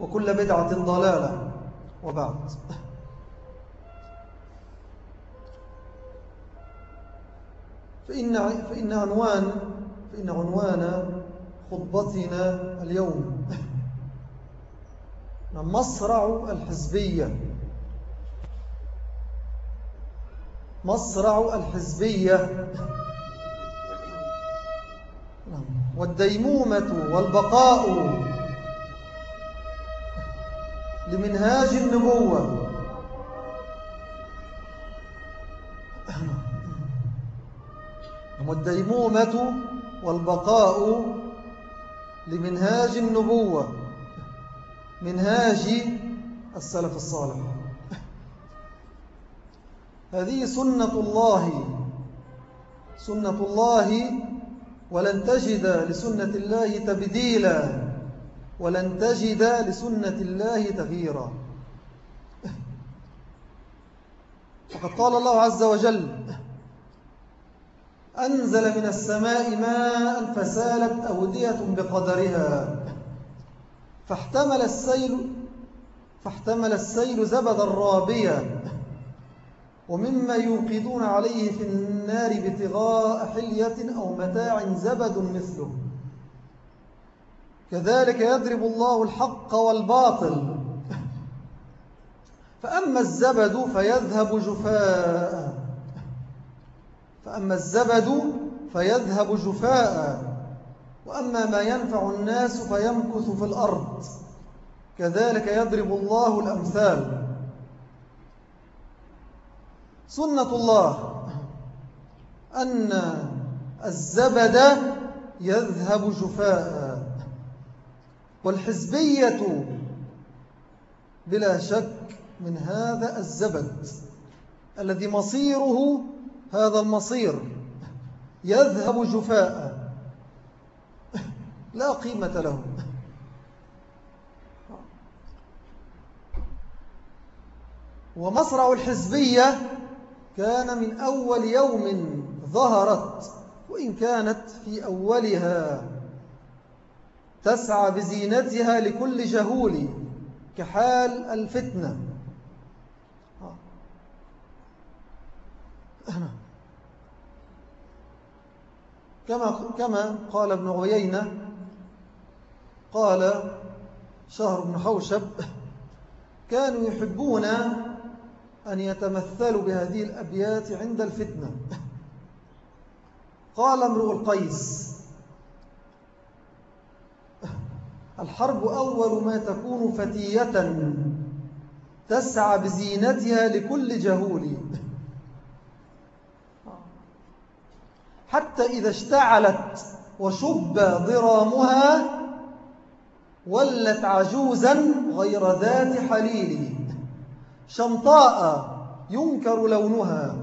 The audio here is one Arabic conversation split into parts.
وكل بدعة ضلالة. وبعد. فإن, فإن عنوان فإن عنوان خطبتنا اليوم. مصرع الحزبية. مصرع الحزبية. والديمومة والبقاء. لمنهاج النبوة. والديمومة والبقاء لمنهاج النبوة. منهاج السلف الصالح. هذه سنة الله. سنة الله ولن تجد لسنة الله تبديلا. ولن تجد لسنة الله تغييرا. فقد قال الله عز وجل أنزل من السماء ماء فسالت أودية بقدرها. فاحتمل السيل فاحتمل السيل زبد الرابية ومما يوقدون عليه في النار ابتغاء حلية أو متاع زبد مثله. كذلك يضرب الله الحق والباطل. فأما الزبد فيذهب جفاء. فأما الزبد فيذهب جفاء. وأما ما ينفع الناس فيمكث في الأرض. كذلك يضرب الله الأمثال. سنة الله أن الزبد يذهب جفاء. والحزبية بلا شك من هذا الزبد الذي مصيره هذا المصير. يذهب جفاء. لا قيمة له. ومصرع الحزبية كان من أول يوم ظهرت وإن كانت في أولها. تسعى بزينتها لكل جهول كحال الفتنة. كما كما قال ابن عيينة قال شهر بن حوشب كانوا يحبون أن يتمثلوا بهذه الأبيات عند الفتنة. قال امرؤ القيس الحرب أول ما تكون فتية تسعى بزينتها لكل جهول. حتى إذا اشتعلت وشب ضرامها ولت عجوزا غير ذات حليل. شمطاء ينكر لونها.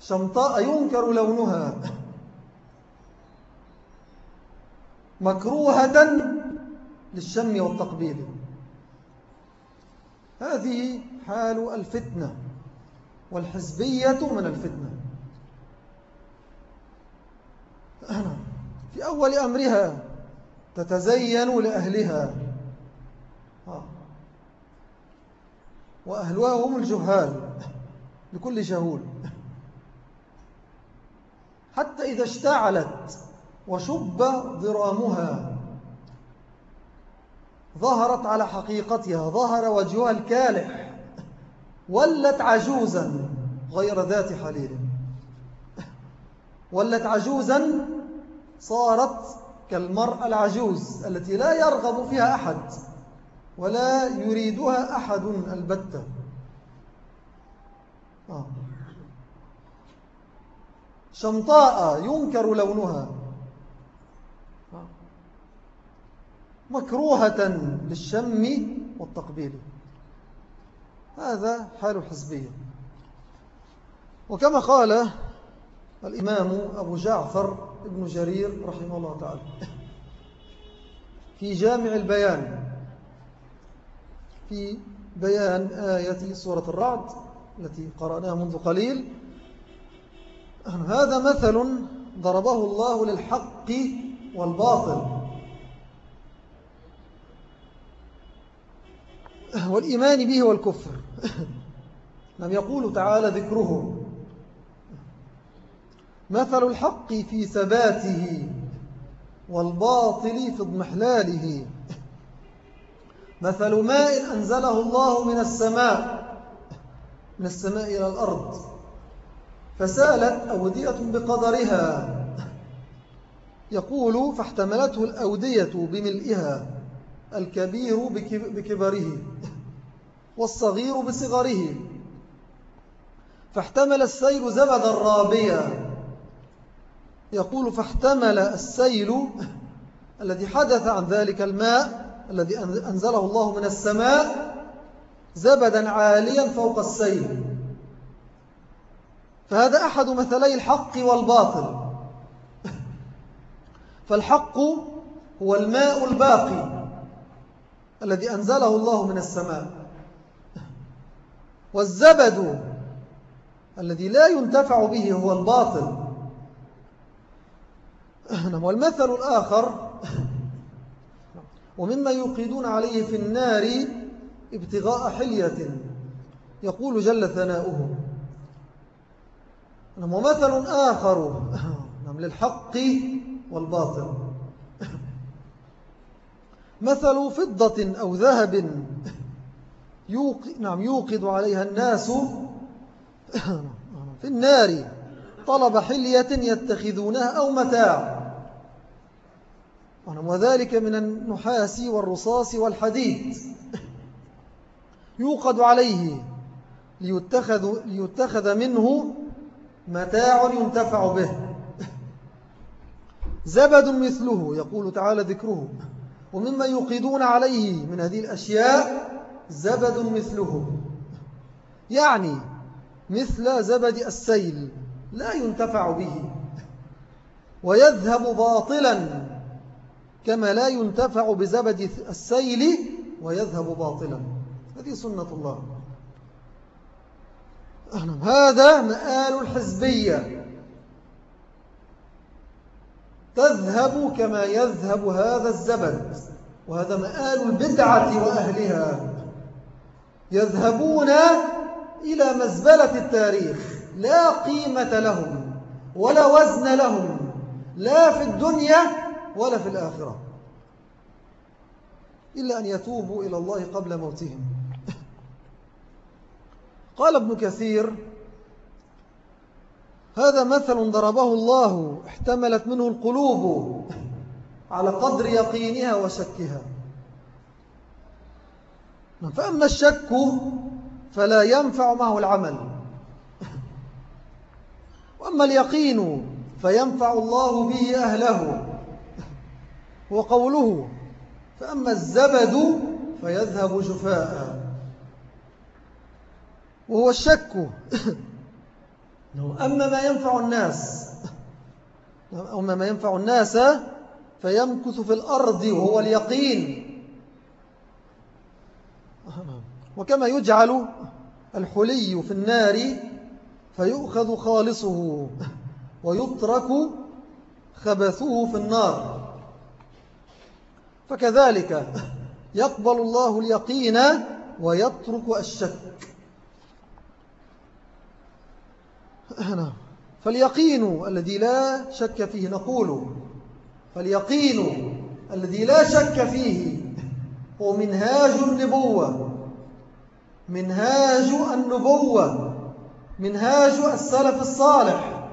شمطاء ينكر لونها. مكروهة للشم والتقبيل. هذه حال الفتنة والحزبية من الفتنة. في أول أمرها تتزين لأهلها. وأهلها هم الجهال لكل جهول حتى إذا اشتعلت وشب ضرامها. ظهرت على حقيقتها ظهر وجهها الكالح. ولت عجوزا غير ذات حليل. ولت عجوزا صارت كالمرأة العجوز التي لا يرغب فيها أحد ولا يريدها أحد البتة. آه. شمطاء ينكر لونها. مكروهة للشم والتقبيل. هذا حال الحزبية وكما قال الإمام أبو جعفر ابن جرير رحمه الله تعالى في جامع البيان في بيان آية سورة الرعد التي قرأناها منذ قليل هذا مثل ضربه الله للحق والباطل. والإيمان به والكفر. لم يقول تعالى ذكره. مثل الحق في ثباته والباطل في اضمحلاله. مثل ماء أنزله الله من السماء من السماء إلى الأرض فسالت أودية بقدرها. يقول فاحتملته الأودية بملئها. الكبير بكبره والصغير بصغره. فاحتمل السيل زبدا رابيا يقول فاحتمل السيل الذي حدث عن ذلك الماء الذي أنزله الله من السماء زبدا عاليا فوق السيل. فهذا أحد مثلي الحق والباطل. فالحق هو الماء الباقي. الذي أنزله الله من السماء. والزبد الذي لا ينتفع به هو الباطل. نعم، والمثل الآخر ومما يوقدون عليه في النار ابتغاء حلية يقول جل ثناؤه. نعم، ومثل آخر نعم، للحق والباطل. مثل فضة أو ذهب. نعم يوقد عليها الناس في النار طلب حلية يتخذونها أو متاع. وذلك من النحاس والرصاص والحديد. يوقد عليه ليتخذ, ليتخذ منه متاع ينتفع به. زبد مثله يقول تعالى ذكره. ومما يوقدون عليه من هذه الأشياء زبد مثله يعني مثل زبد السيل لا ينتفع به ويذهب باطلا كما لا ينتفع بزبد السيل ويذهب باطلا. هذه سنة الله. هذا مآل الحزبية. تذهب كما يذهب هذا الزبد وهذا مآل البدعة وأهلها. يذهبون إلى مزبلة التاريخ لا قيمة لهم ولا وزن لهم لا في الدنيا ولا في الآخرة. إلا أن يتوبوا إلى الله قبل موتهم. قال ابن كثير هذا مثل ضربه الله احتملت منه القلوب على قدر يقينها وشكها. فأما الشك فلا ينفع معه العمل. وأما اليقين فينفع الله به أهله. وقوله فأما الزبد فيذهب جفاء. وهو الشك. أما ما ينفع الناس أما ما ينفع الناس فيمكث في الأرض وهو اليقين. وكما يجعل الحلي في النار فيؤخذ خالصه ويترك خبثه في النار. فكذلك يقبل الله اليقين ويترك الشك نعم. فاليقين الذي لا شك فيه نقول فاليقين الذي لا شك فيه هو منهاج النبوة. منهاج النبوة. منهاج السلف الصالح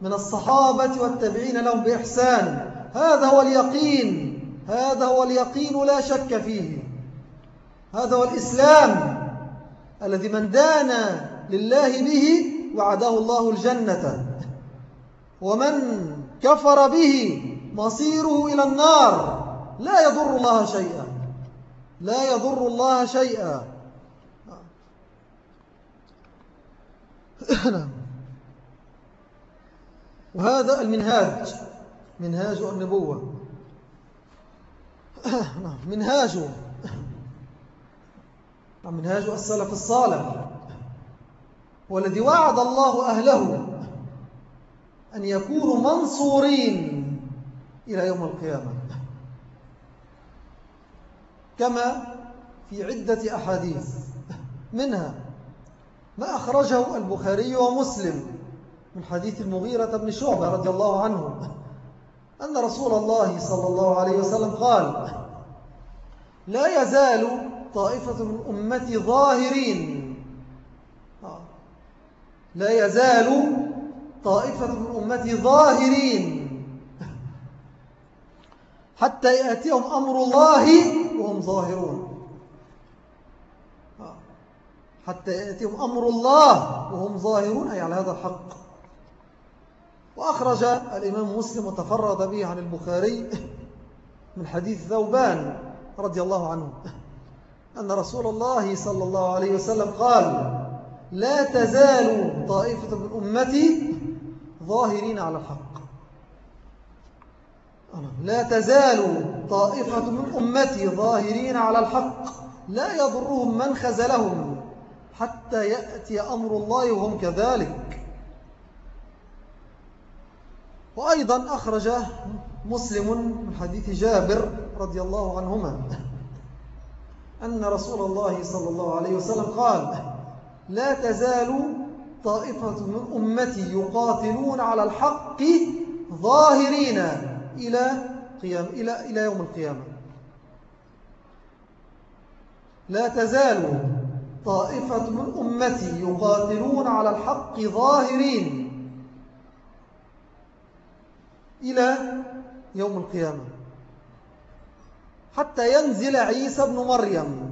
من الصحابة والتابعين لهم بإحسان. هذا هو اليقين. هذا هو اليقين لا شك فيه. هذا هو الإسلام الذي من دان لله به وعده الله الجنة. ومن كفر به مصيره إلى النار لا يضر الله شيئا. لا يضر الله شيئا. وهذا المنهاج منهاج النبوة. منهاج. منهاج السلف الصالح. والذي وعد الله أهله أن يكونوا منصورين إلى يوم القيامة. كما في عدة أحاديث منها ما أخرجه البخاري ومسلم من حديث المغيرة بن شعبة رضي الله عنه أن رسول الله صلى الله عليه وسلم قال لا يزال طائفة من أمتي ظاهرين لا يزال طائفة من أمتي ظاهرين. حتى يأتيهم أمر الله وهم ظاهرون. حتى يأتيهم أمر الله وهم ظاهرون أي على هذا الحق. وأخرج الإمام مسلم وتفرد به عن البخاري من حديث ثوبان رضي الله عنه أن رسول الله صلى الله عليه وسلم قال لا تزال طائفة من أمتي ظاهرين على الحق. لا تزال طائفة من أمتي ظاهرين على الحق. لا يضرهم من خزلهم حتى يأتي أمر الله وهم كذلك. وأيضا أخرج مسلم من حديث جابر رضي الله عنهما أن رسول الله صلى الله عليه وسلم قال لا تزال طائفة من أمتي يقاتلون على الحق ظاهرين إلى, قيام إلى, إلى يوم القيامة. لا تزال طائفة من أمتي يقاتلون على الحق ظاهرين إلى يوم القيامة. حتى ينزل عيسى بن مريم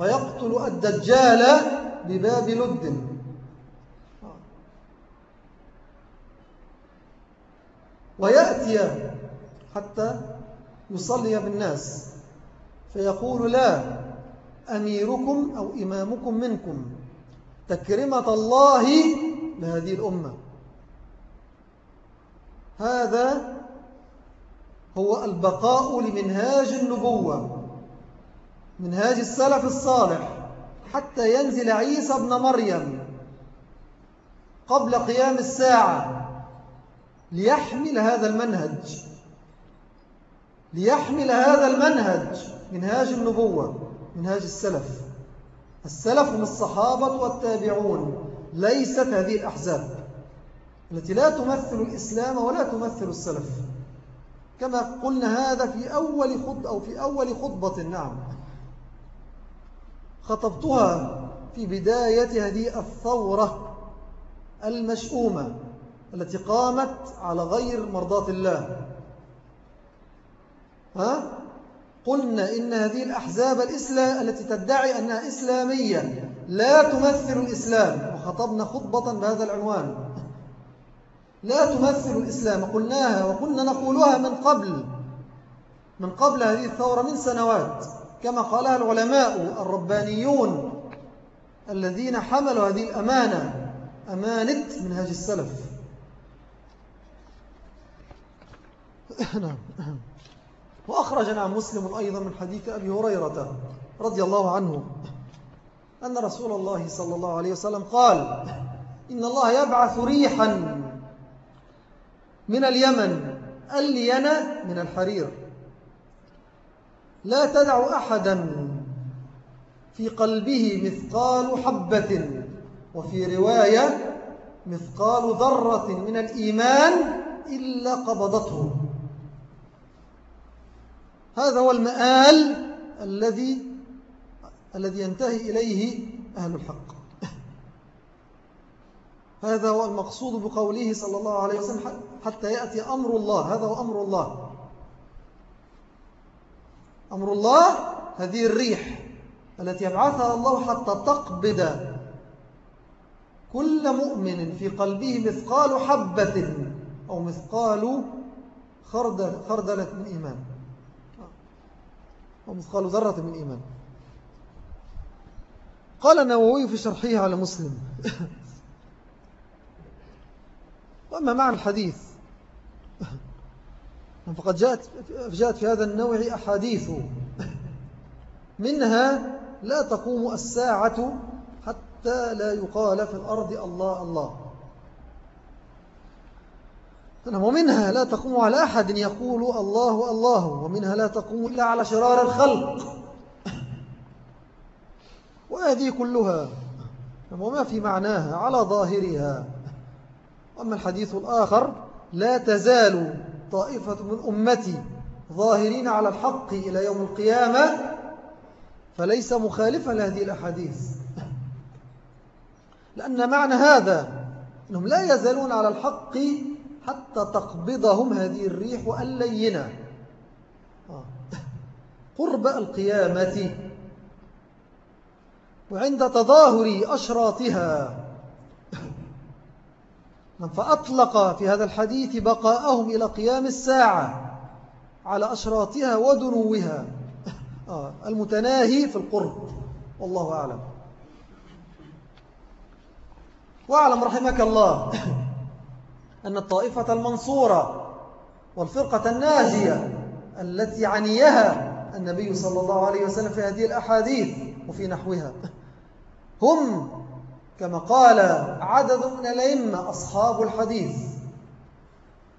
فيقتل الدجال بباب لد. ويأتي حتى يصلي بالناس فيقول لا أميركم أو إمامكم منكم تكرمة الله لهذه الأمة. هذا هو البقاء لمنهاج النبوة. منهاج السلف الصالح حتى ينزل عيسى ابن مريم قبل قيام الساعة ليحمل هذا المنهج ليحمل هذا المنهج منهاج النبوة منهاج السلف. السلف هم الصحابة والتابعون ليست هذه الأحزاب التي لا تمثل الإسلام ولا تمثل السلف. كما قلنا هذا في أول خطبة أو في أول خطبة نعم. خطبتها في بداية هذه الثورة المشؤومة التي قامت على غير مرضاة الله. ها؟ قلنا إن هذه الأحزاب الإسلام التي تدعي أنها إسلامية لا تمثل الإسلام وخطبنا خطبة بهذا العنوان. لا تمثل الإسلام قلناها وكنا نقولها من قبل من قبل هذه الثورة من سنوات. كما قالها العلماء الربانيون الذين حملوا هذه الأمانة أمانة منهاج السلف. نعم. وأخرج عن مسلم أيضا من حديث أبي هريرة رضي الله عنه أن رسول الله صلى الله عليه وسلم قال إن الله يبعث ريحا من اليمن ألين من الحرير. لا تدع أحدا في قلبه مثقال حبة وفي رواية مثقال ذرة من الإيمان إلا قبضته. هذا هو المآل الذي الذي ينتهي إليه أهل الحق. هذا هو المقصود بقوله صلى الله عليه وسلم حتى يأتي أمر الله. هذا هو أمر الله. أمر الله هذه الريح التي يبعثها الله حتى تقبض كل مؤمن في قلبه مثقال حبة أو مثقال خردلة من إيمان. أو مثقال ذرة من إيمان. قال النووي في شرحه على مسلم. وأما معنى الحديث. فقد جاءت, جاءت في هذا النوع أحاديث. منها لا تقوم الساعة حتى لا يقال في الأرض الله الله. ومنها لا تقوم على أحد يقول الله الله. ومنها لا تقوم إلا على شرار الخلق. وهذه كلها وما في معناها على ظاهرها. أما الحديث الآخر لا تزال طائفة من أمتي ظاهرين على الحق إلى يوم القيامة فليس مخالفا لهذه الأحاديث لأن معنى هذا أنهم لا يزالون على الحق حتى تقبضهم هذه الريح اللينة. قرب القيامة وعند تظاهر أشراطها فأطلق في هذا الحديث بقاءهم إلى قيام الساعة على أشراطها ودنوها آه المتناهي في القرب. والله أعلم. وأعلم رحمك الله أن الطائفة المنصورة والفرقة الناجية التي عنيها النبي صلى الله عليه وسلم في هذه الأحاديث وفي نحوها هم كما قال عدد من الأئمة أصحاب الحديث.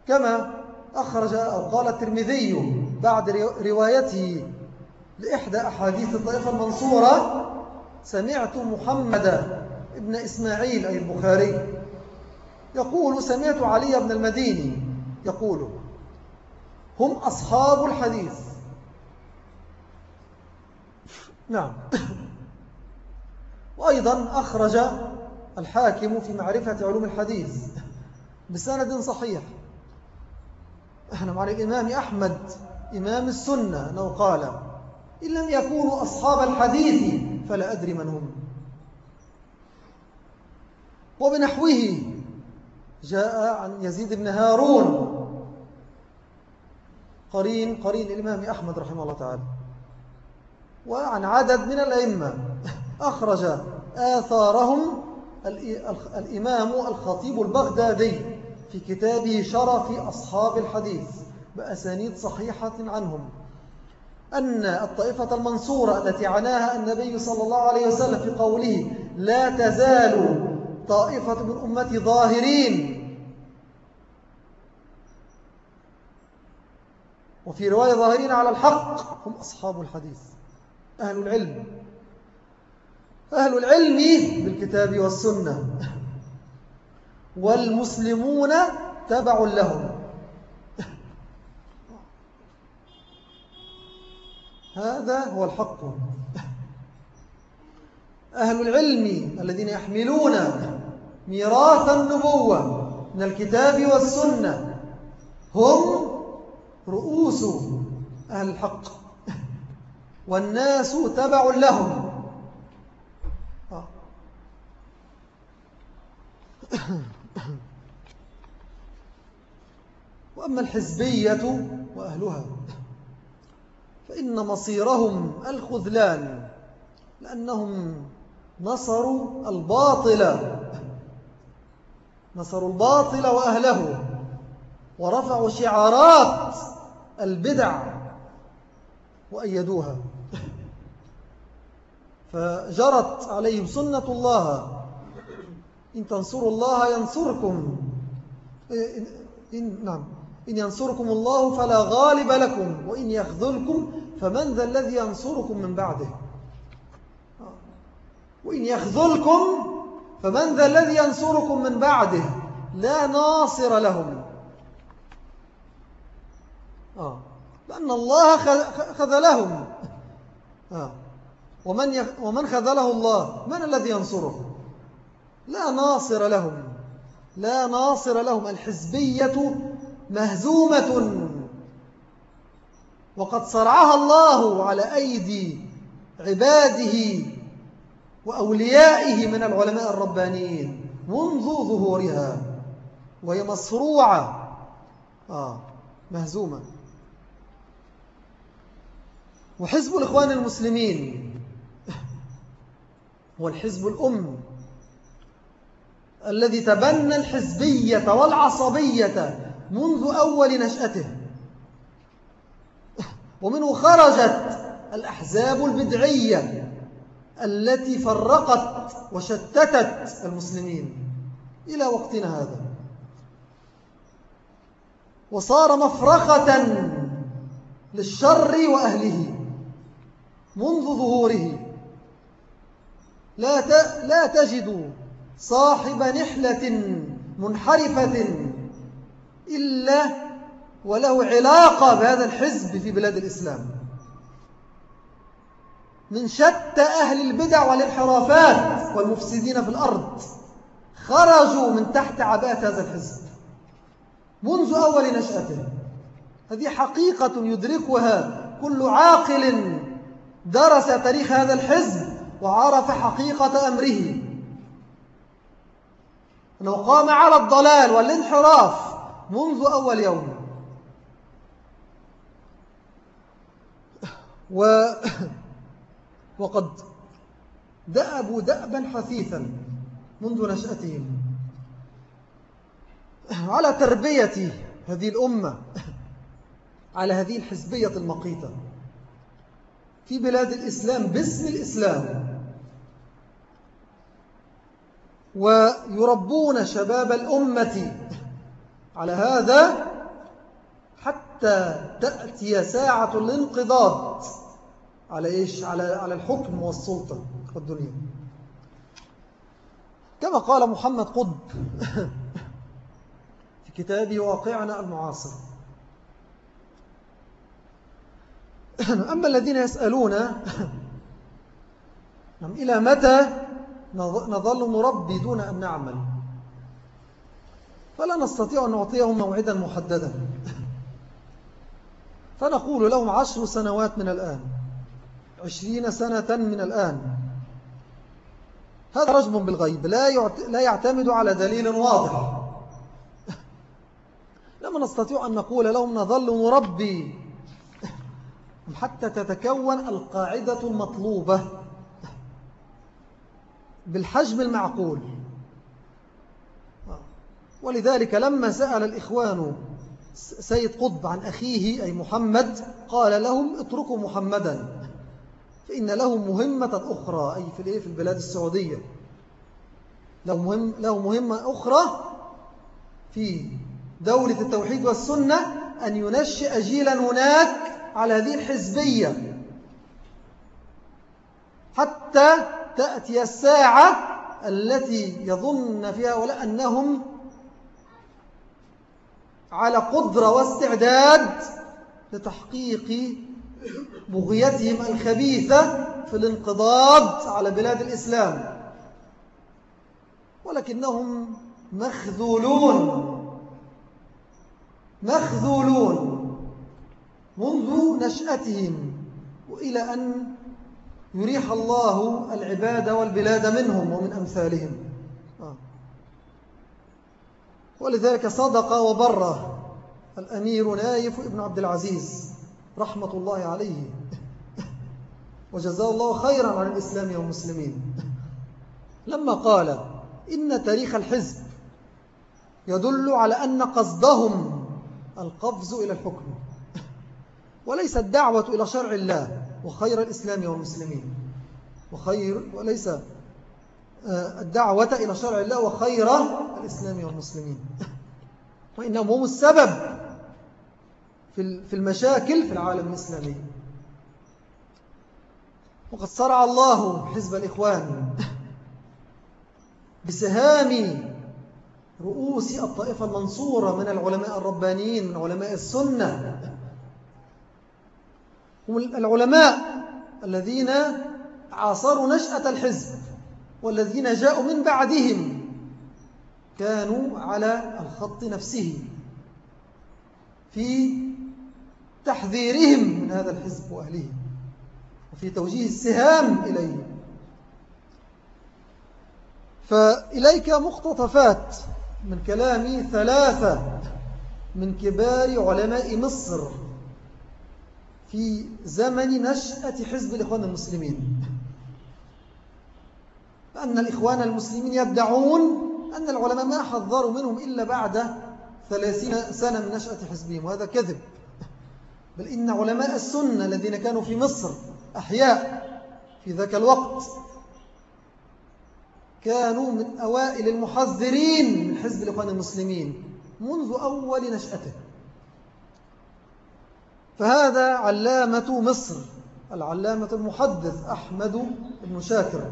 كما أخرج أو قال الترمذي بعد روايته لإحدى أحاديث الطائفة المنصورة سمعت محمد ابن إسماعيل أي البخاري يقول سمعت علي بن المديني يقول هم أصحاب الحديث. نعم. وأيضا أخرج الحاكم في معرفة علوم الحديث بسند صحيح. إحنا مع الإمام أحمد إمام السنة أنه قال إن لم يكونوا أصحاب الحديث فلا أدري من هم. وبنحوه جاء عن يزيد بن هارون قرين قرين الإمام أحمد رحمه الله تعالى وعن عدد من الأئمة. أخرج آثارهم الإمام الخطيب البغدادي في كتابه شرف أصحاب الحديث بأسانيد صحيحة عنهم. أن الطائفة المنصورة التي عناها النبي صلى الله عليه وسلم في قوله لا تزال طائفة من أمتي ظاهرين وفي رواية ظاهرين على الحق هم أصحاب الحديث أهل العلم. أهل العلم بالكتاب والسنة. والمسلمون تبع لهم. هذا هو الحق. أهل العلم الذين يحملون ميراث النبوة من الكتاب والسنة هم رؤوس أهل الحق. والناس تبع لهم آه. وأما الحزبية وأهلها فإن مصيرهم الخذلان لأنهم نصروا الباطل. نصروا الباطل وأهله ورفعوا شعارات البدع وأيدوها. فجرت عليهم سنة الله إن تنصروا الله ينصركم إن, إن, نعم إن ينصركم الله فلا غالب لكم وإن يخذلكم فمن ذا الذي ينصركم من بعده وإن يخذلكم فمن ذا الذي ينصركم من بعده لا ناصر لهم آه. لأن الله خذلهم آه. ومن. ومن خذله الله من الذي ينصره لا ناصر لهم. لا ناصر لهم. الحزبية مهزومة. وقد صرعها الله على أيدي عباده وأوليائه من العلماء الربانيين منذ ظهورها. وهي مصروعة. آه مهزومة. وحزب الإخوان المسلمين. هو الحزب الأم. الذي تبنى الحزبية والعصبية منذ أول نشأته. ومنه خرجت الأحزاب البدعية التي فرقت وشتتت المسلمين إلى وقتنا هذا. وصار مفرخة للشر وأهله منذ ظهوره. لا لا تجد صاحب نحلة منحرفة إلا وله علاقة بهذا الحزب في بلاد الإسلام. من شتى أهل البدع والانحرافات والمفسدين في الأرض خرجوا من تحت عباءة هذا الحزب منذ أول نشأته. هذه حقيقة يدركها كل عاقل درس تاريخ هذا الحزب وعرف حقيقة أمره. أنه قام على الضلال والانحراف منذ أول يوم. و وقد دأبوا دأبا حثيثا منذ نشأتهم. على تربية هذه الأمة على هذه الحزبية المقيتة في بلاد الإسلام باسم الإسلام. ويربون شباب الأمة على هذا حتى تأتي ساعة الانقضاض. على إيش؟ على, على الحكم والسلطة في الدنيا. كما قال محمد قطب في كتابه واقعنا المعاصر. أما الذين يسألون نعم، إلى متى نظل نربي دون أن نعمل. فلا نستطيع أن نعطيهم موعدا محددا. فنقول لهم عشر سنوات من الآن. عشرين سنة من الآن. هذا رجم بالغيب. لا يعتمد على دليل واضح. لما نستطيع أن نقول لهم نظل نربي. حتى تتكون القاعدة المطلوبة. بالحجم المعقول. ولذلك لما سأل الإخوان سيد قطب عن أخيه أي محمد قال لهم اتركوا محمدا فإن له مهمة أخرى أي في في البلاد السعودية. له, مهم له مهمة أخرى في دولة التوحيد والسنة أن ينشئ جيلا هناك على هذه الحزبية. حتى تأتي الساعة التي يظن فيها ولا أنهم على قدرة واستعداد لتحقيق بغيتهم الخبيثة في الانقضاض على بلاد الإسلام. ولكنهم مخذولون. مخذولون منذ نشأتهم وإلى أن يريح الله العباد والبلاد منهم ومن أمثالهم. آه. ولذلك صدق وبر الأمير نايف ابن عبد العزيز رحمة الله عليه. وجزاه الله خيرا عن الإسلام والمسلمين. لما قال إن تاريخ الحزب يدل على أن قصدهم القفز إلى الحكم وليس الدعوة إلى شرع الله. وخير الإسلام والمسلمين. وخير وليس آه، الدعوة إلى شرع الله وخير الإسلام والمسلمين. وإنهم هم السبب في المشاكل في العالم الإسلامي. وقد صرع الله حزب الإخوان بسهام رؤوس الطائفة المنصورة من العلماء الربانيين من علماء السنة. العلماء الذين عاصروا نشأة الحزب والذين جاءوا من بعدهم كانوا على الخط نفسه في تحذيرهم من هذا الحزب وأهله وفي توجيه السهام إليه. فإليك مقتطفات من كلام ثلاثة من كبار علماء مصر. في زمن نشأة حزب الإخوان المسلمين. أن الإخوان المسلمين يدعون أن العلماء ما حذروا منهم إلا بعد ثلاثين سنة من نشأة حزبهم وهذا كذب. بل إن علماء السنة الذين كانوا في مصر أحياء في ذاك الوقت كانوا من أوائل المحذرين من حزب الإخوان المسلمين منذ أول نشأته. فهذا علامة مصر العلامة المحدث أحمد بن شاكر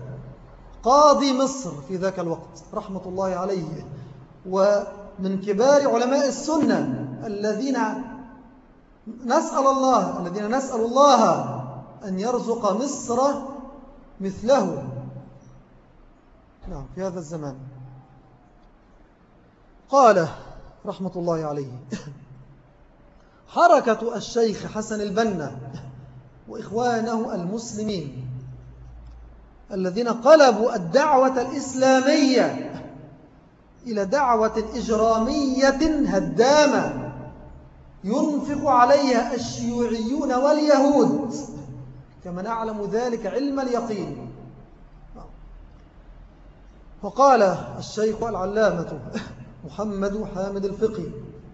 قاضي مصر في ذاك الوقت رحمة الله عليه ومن كبار علماء السنة الذين نسأل الله الذين نسأل الله أن يرزق مصر مثله. نعم في هذا الزمان. قال رحمة الله عليه. حركة الشيخ حسن البنا وإخوانه المسلمين الذين قلبوا الدعوة الإسلامية إلى دعوة إجرامية هدامة ينفق عليها الشيوعيون واليهود كما نعلم ذلك علم اليقين. فقال الشيخ العلامة محمد حامد الفقي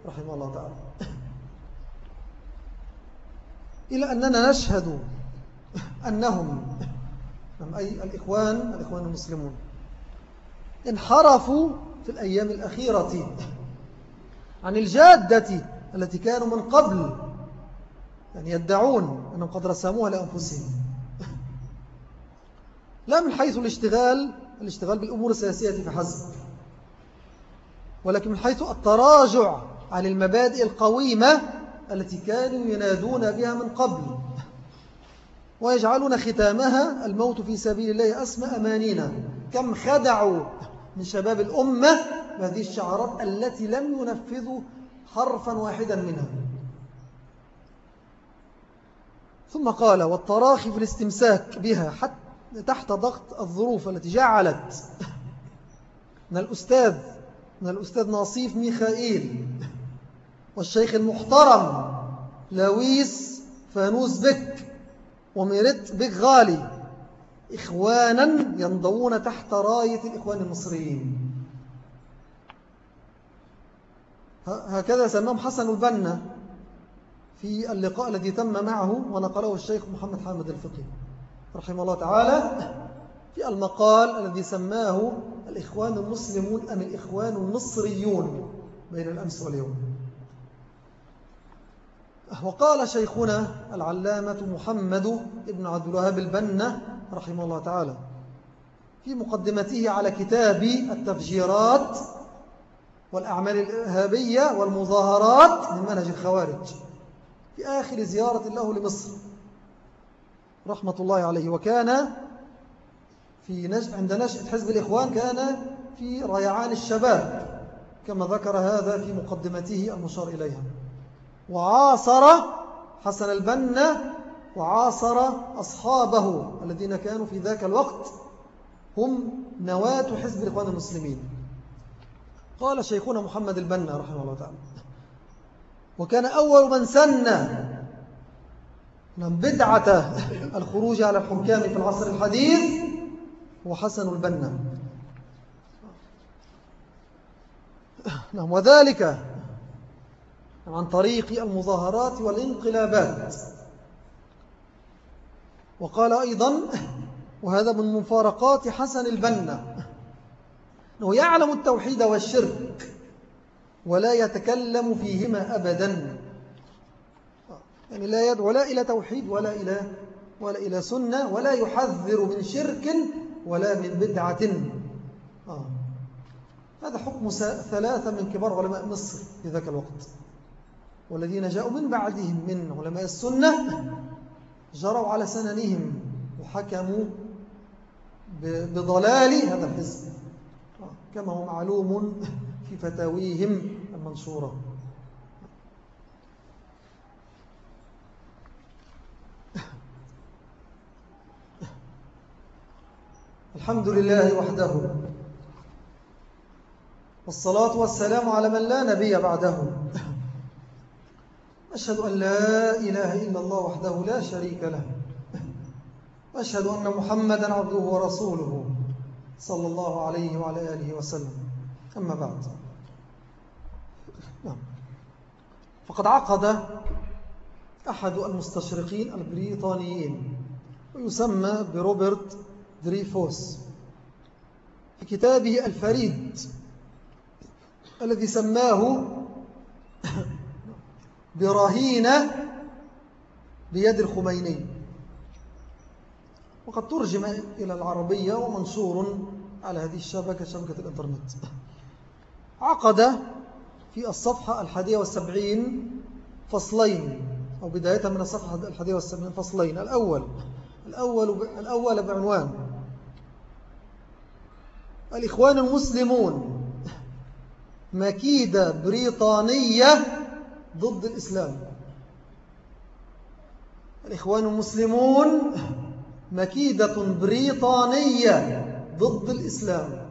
رحمه الله تعالى إلى أننا نشهد أنهم أي الإخوان الإخوان المسلمون انحرفوا في الأيام الأخيرة عن الجادة التي كانوا من قبل يعني يدعون أنهم قد رسموها لأنفسهم. لا من حيث الاشتغال الاشتغال بالأمور السياسية فحسب ولكن من حيث التراجع عن المبادئ القويمة التي كانوا ينادون بها من قبل ويجعلون ختامها الموت في سبيل الله أسمى أمانينا. كم خدعوا من شباب الأمة بهذه الشعارات التي لم ينفذوا حرفا واحدا منها. ثم قال والتراخي في الاستمساك بها حتى تحت ضغط الظروف التي جعلت. من الأستاذ من الأستاذ ناصيف ميخائيل. والشيخ المحترم لويس فانوس بك وميرت بك غالي إخوانا ينضوون تحت راية الإخوان المصريين. هكذا سماهم حسن البنا في اللقاء الذي تم معه ونقله الشيخ محمد حامد الفقي. رحمه الله تعالى. في المقال الذي سماه الإخوان المسلمون أم الإخوان المصريون بين الأمس واليوم. وقال شيخنا العلامة محمد ابن عبد الوهاب البنا رحمه الله تعالى في مقدمته على كتاب التفجيرات والأعمال الإرهابية والمظاهرات من منهج الخوارج في آخر زيارة له لمصر. رحمة الله عليه وكان في نج... عند نشأة حزب الإخوان كان في ريعان الشباب كما ذكر هذا في مقدمته المشار إليها. وعاصر حسن البنا وعاصر أصحابه الذين كانوا في ذاك الوقت هم نواة حزب الإخوان المسلمين. قال شيخنا محمد البنا رحمه الله تعالى وكان أول من سن بدعة الخروج على الحكام في العصر الحديث هو حسن البنا. نعم وذلك عن طريق المظاهرات والانقلابات. وقال أيضا وهذا من مفارقات حسن البنا أنه يعلم التوحيد والشرك ولا يتكلم فيهما أبدا. يعني لا يدعو لا إلى توحيد ولا إلى, ولا إلى سنة ولا يحذر من شرك ولا من بدعة. آه. هذا حكم ثلاثة من كبار علماء مصر في ذاك الوقت. والذين جاءوا من بعدهم من علماء السنة جروا على سننهم وحكموا بضلال هذا الحزب. كما هو معلوم في فتاويهم المنشورة الحمد لله وحده. والصلاة والسلام على من لا نبي بعده. أشهد أن لا إله إلا الله وحده لا شريك له. وأشهد أن محمدا عبده ورسوله صلى الله عليه وعلى آله وسلم. أما بعد. نعم. فقد عقد أحد المستشرقين البريطانيين ويسمى بروبرت دريفوس في كتابه الفريد الذي سماه برهينة بيد الخميني. وقد ترجم إلى العربية ومنشور على هذه الشبكة شبكة الإنترنت. عقد في الصفحة الحادية والسبعين فصلين أو بداية من الصفحة الحادية والسبعين فصلين. الأول الأول, الأول بعنوان الإخوان المسلمون مكيدة بريطانية ضد الإسلام. الإخوان المسلمون مكيدة بريطانية ضد الإسلام.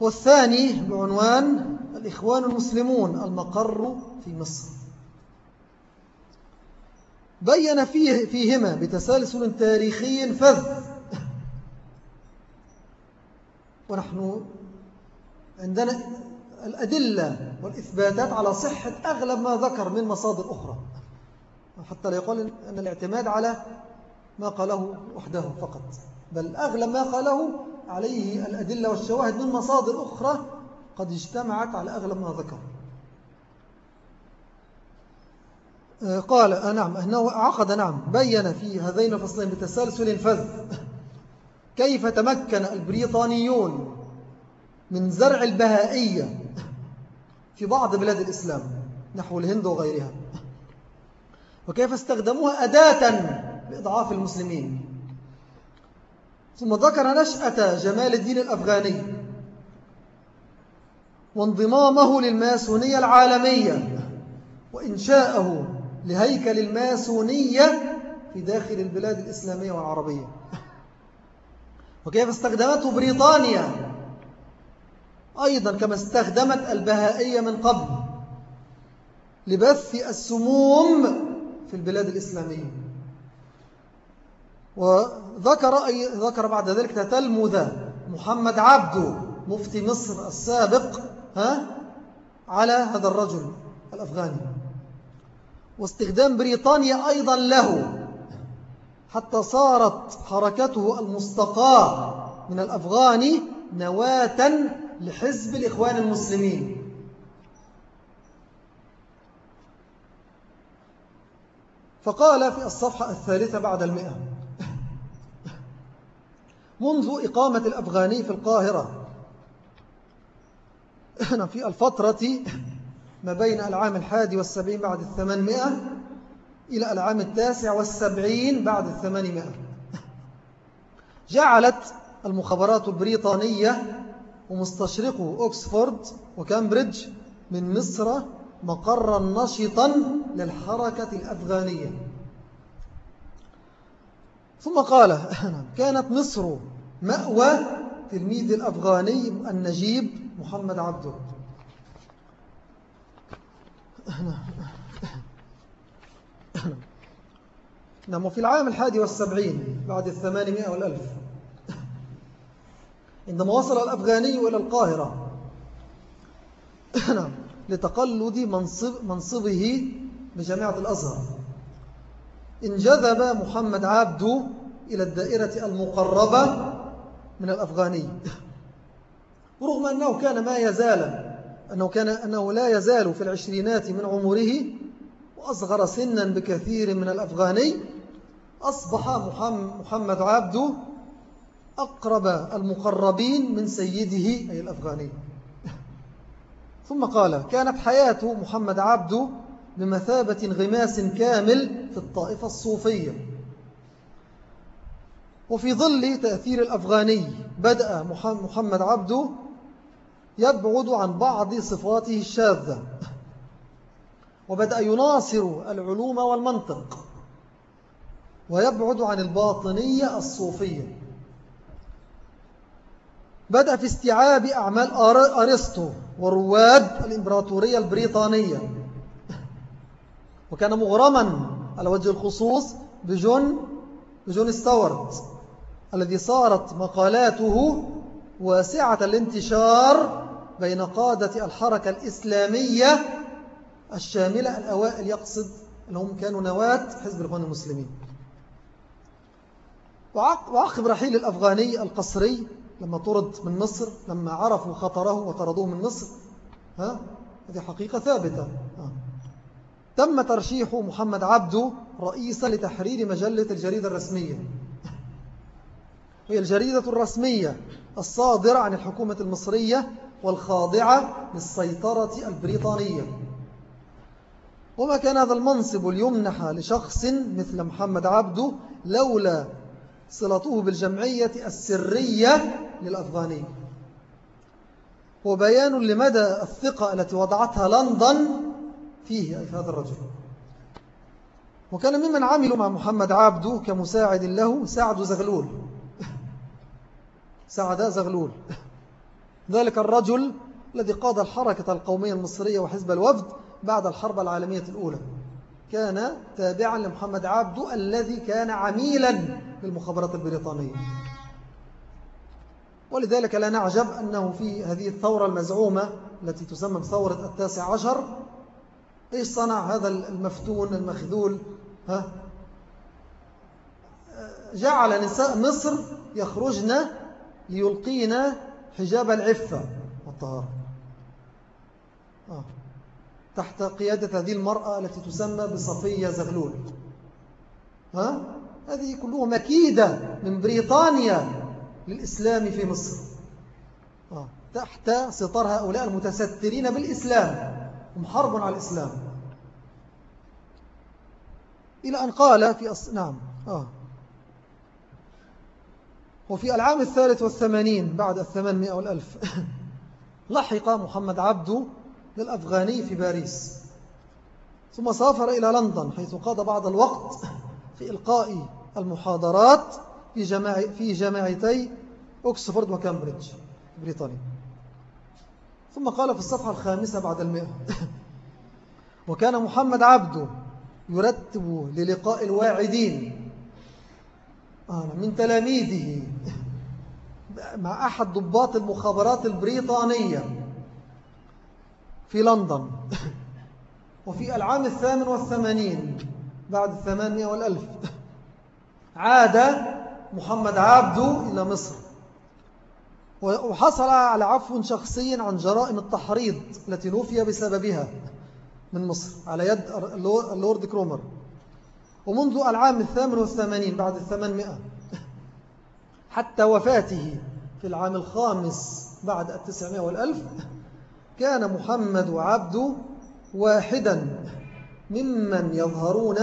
والثاني بعنوان الإخوان المسلمون المقر في مصر. بين فيه فيهما بتسلسل تاريخي فذ. ونحن عندنا الأدلة والإثباتات على صحة أغلب ما ذكر من مصادر أخرى. حتى لا يقال أن الاعتماد على ما قاله وحده فقط. بل أغلب ما قاله عليه الأدلة والشواهد من مصادر أخرى قد اجتمعت على أغلب ما ذكر. قال آه، نعم أنه عقد نعم بين في هذين الفصلين بتسلسل فذ. كيف تمكن البريطانيون من زرع البهائية في بعض بلاد الإسلام نحو الهند وغيرها. وكيف استخدموها أداة لإضعاف المسلمين. ثم ذكر نشأة جمال الدين الأفغاني وانضمامه للماسونية العالمية وإنشاءه لهيكل الماسونية في داخل البلاد الإسلامية والعربية. وكيف استخدمته بريطانيا أيضا كما استخدمت البهائية من قبل لبث السموم في البلاد الإسلامية. وذكر أي ذكر بعد ذلك تتلمذ محمد عبده مفتي مصر السابق ها على هذا الرجل الأفغاني. واستخدام بريطانيا أيضا له حتى صارت حركته المستقاة من الأفغان نواة لحزب الإخوان المسلمين. فقال في الصفحة الثالثة بعد المئة منذ إقامة الأفغاني في القاهرة في الفترة ما بين العام الحادي والسبعين بعد الثمانمائة إلى العام التاسع والسبعين بعد الثمانمائة جعلت المخابرات البريطانية ومستشرقو أكسفورد وكامبريدج من مصر مقرا نشطا للحركة الأفغانية. ثم قال كانت مصر مأوى تلميذ الأفغاني النجيب محمد عبده. نعم وفي العام الحادي والسبعين بعد الثمانمائة والألف عندما وصل الأفغاني إلى القاهرة. نعم. لتقلد منصب منصبه بجامعة الأزهر. انجذب محمد عبده إلى الدائرة المقربة من الأفغاني. ورغم أنه كان ما يزال أنه, كان أنه لا يزال في العشرينات من عمره وأصغر سنا بكثير من الأفغاني أصبح محمد عبده أقرب المقربين من سيده أي الأفغاني. ثم قال كانت حياة محمد عبده بمثابة انغماس كامل في الطائفة الصوفية. وفي ظل تأثير الأفغاني بدأ محمد عبده يبعد عن بعض صفاته الشاذة. وبدأ يناصر العلوم والمنطق ويبعد عن الباطنية الصوفية. بدأ في استيعاب أعمال أرسطو ورواد الإمبراطورية البريطانية. وكان مغرما على وجه الخصوص بجون, بجون ستوارت الذي صارت مقالاته واسعة الانتشار بين قادة الحركة الإسلامية الشاملة الأوائل. يقصد أنهم كانوا نواة حزب الإخوان المسلمين. وعقب رحيل الأفغاني القصري لما طرد من مصر لما عرفوا خطره وطردوه من مصر. ها؟ هذه حقيقة ثابتة. ها. تم ترشيح محمد عبده رئيسا لتحرير مجلة الجريدة الرسمية. هي الجريدة الرسمية الصادرة عن الحكومة المصرية والخاضعة للسيطرة البريطانية. وما كان هذا المنصب ليمنح لشخص مثل محمد عبده لولا صلته بالجمعية السرية للأفغاني وبيان لمدى الثقة التي وضعتها لندن فيه في هذا الرجل. وكان ممن عملوا مع محمد عبده كمساعد له سعد زغلول. سعد زغلول. ذلك الرجل الذي قاد الحركة القومية المصرية وحزب الوفد بعد الحرب العالمية الأولى. كان تابعا لمحمد عبده الذي كان عميلا للمخابرات البريطانية. ولذلك لا نعجب أنه في هذه الثورة المزعومة التي تسمى بثورة التاسع عشر إيش صنع هذا المفتون المخذول؟ ها؟ جعل نساء مصر يخرجن ليلقين حجاب العفة والطهارة. آه. تحت قيادة هذه المرأة التي تسمى بصفية زغلول. ها؟ هذه كلها مكيدة من بريطانيا للإسلام في مصر آه. تحت سطر هؤلاء المتسترين بالإسلام هم حرب على الإسلام إلى أن قال في أص... نعم آه. وفي العام الثالث والثمانين بعد الثمانمائة والألف لحق محمد عبده للأفغاني في باريس ثم سافر إلى لندن حيث قضى بعض الوقت في إلقاء المحاضرات في, جماع في جامعتي أكسفورد وكامبريدج بريطانيا. ثم قال في الصفحة الخامسة بعد المئة وكان محمد عبده يرتب للقاء الواعدين. من تلاميذه. مع أحد ضباط المخابرات البريطانية في لندن. وفي العام الثامن والثمانين بعد الثمانية والألف. عاد محمد عبده إلى مصر. وحصل على عفو شخصي عن جرائم التحريض التي نوفي بسببها من مصر على يد اللورد كرومر. ومنذ العام الثامن والثمانين بعد الثمانمائة حتى وفاته في العام الخامس بعد التسعمائة والألف كان محمد عبد واحدا. ممن يظهرون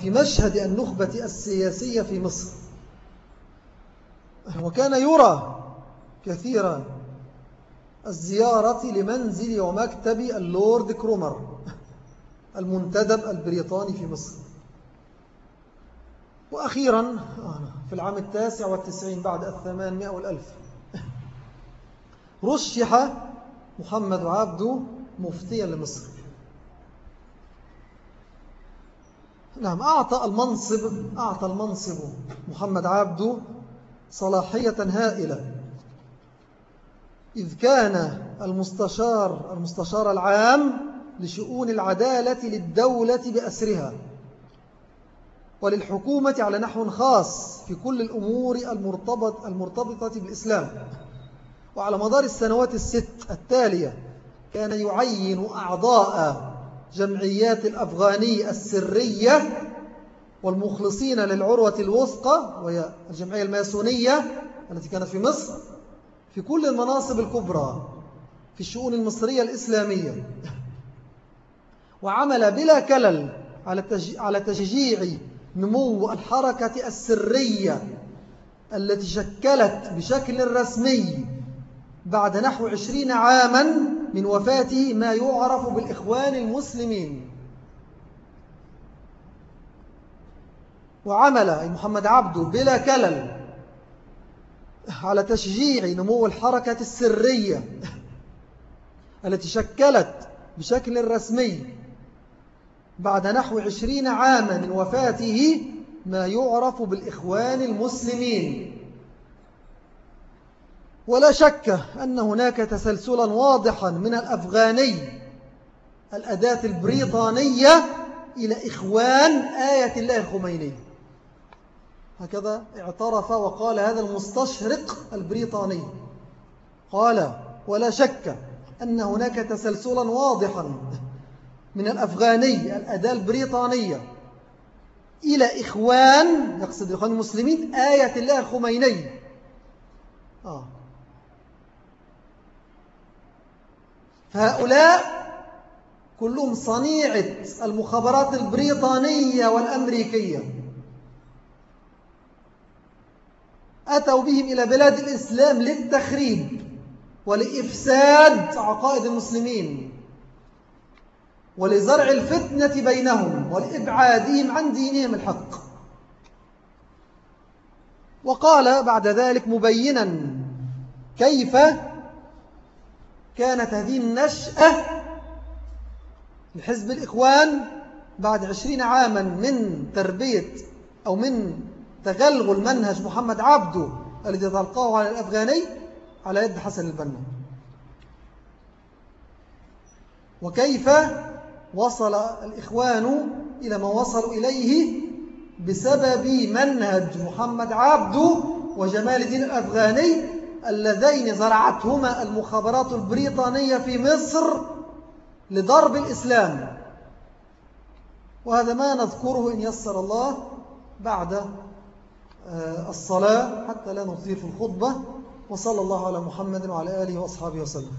في مشهد النخبة السياسية في مصر. وكان يرى كثيرا الزيارة لمنزل ومكتب اللورد كرومر المنتدب البريطاني في مصر. وأخيرا في العام التاسع والتسعين بعد الثمانمائة والألف رشح محمد عبده مفتيا لمصر. نعم أعطى المنصب أعطى المنصب محمد عبده صلاحية هائلة. إذ كان المستشار المستشار العام لشؤون العدالة للدولة بأسرها وللحكومة على نحو خاص في كل الأمور المرتبط المرتبطة بالإسلام. وعلى مدار السنوات الست التالية كان يعين أعضاء جمعيات الأفغانية السرية والمخلصين للعروة الوثقى وهي الجمعية الماسونية التي كانت في مصر في كل المناصب الكبرى في الشؤون المصرية الإسلامية. وعمل بلا كلل على تشجيع نمو الحركة السرية التي شكلت بشكل رسمي بعد نحو عشرين عاما من وفاته ما يعرف بالإخوان المسلمين. وعمل محمد عبده بلا كلل على تشجيع نمو الحركة السرية التي شكلت بشكل رسمي بعد نحو عشرين عاما من وفاته ما يعرف بالإخوان المسلمين. ولا شك أن هناك تسلسلا واضحا من الأفغاني الأداة البريطانية إلى إخوان آية الله الخميني. هكذا اعترف وقال هذا المستشرق البريطاني. قال ولا شك أن هناك تسلسلا واضحا من الأفغاني الأداة البريطانية إلى إخوان يقصد إخوان المسلمين آية الله الخميني آه. فهؤلاء كلهم صنيعة المخابرات البريطانية والأمريكية. أتوا بهم إلى بلاد الإسلام للتخريب ولإفساد عقائد المسلمين ولزرع الفتنة بينهم ولإبعادهم عن دينهم الحق. وقال بعد ذلك مبينا كيف كانت هذه النشأة لحزب الإخوان بعد عشرين عاما من تربية أو من تغلغل منهج محمد عبده الذي تلقاه على الأفغاني على يد حسن البنا. وكيف وصل الإخوان إلى ما وصلوا إليه بسبب منهج محمد عبده وجمال الدين الأفغاني اللذين زرعتهما المخابرات البريطانية في مصر لضرب الإسلام. وهذا ما نذكره إن يسر الله بعد آه، الصلاة حتى لا نطيل في الخطبة. وصلى الله على محمد وعلى آله وأصحابه وسلم.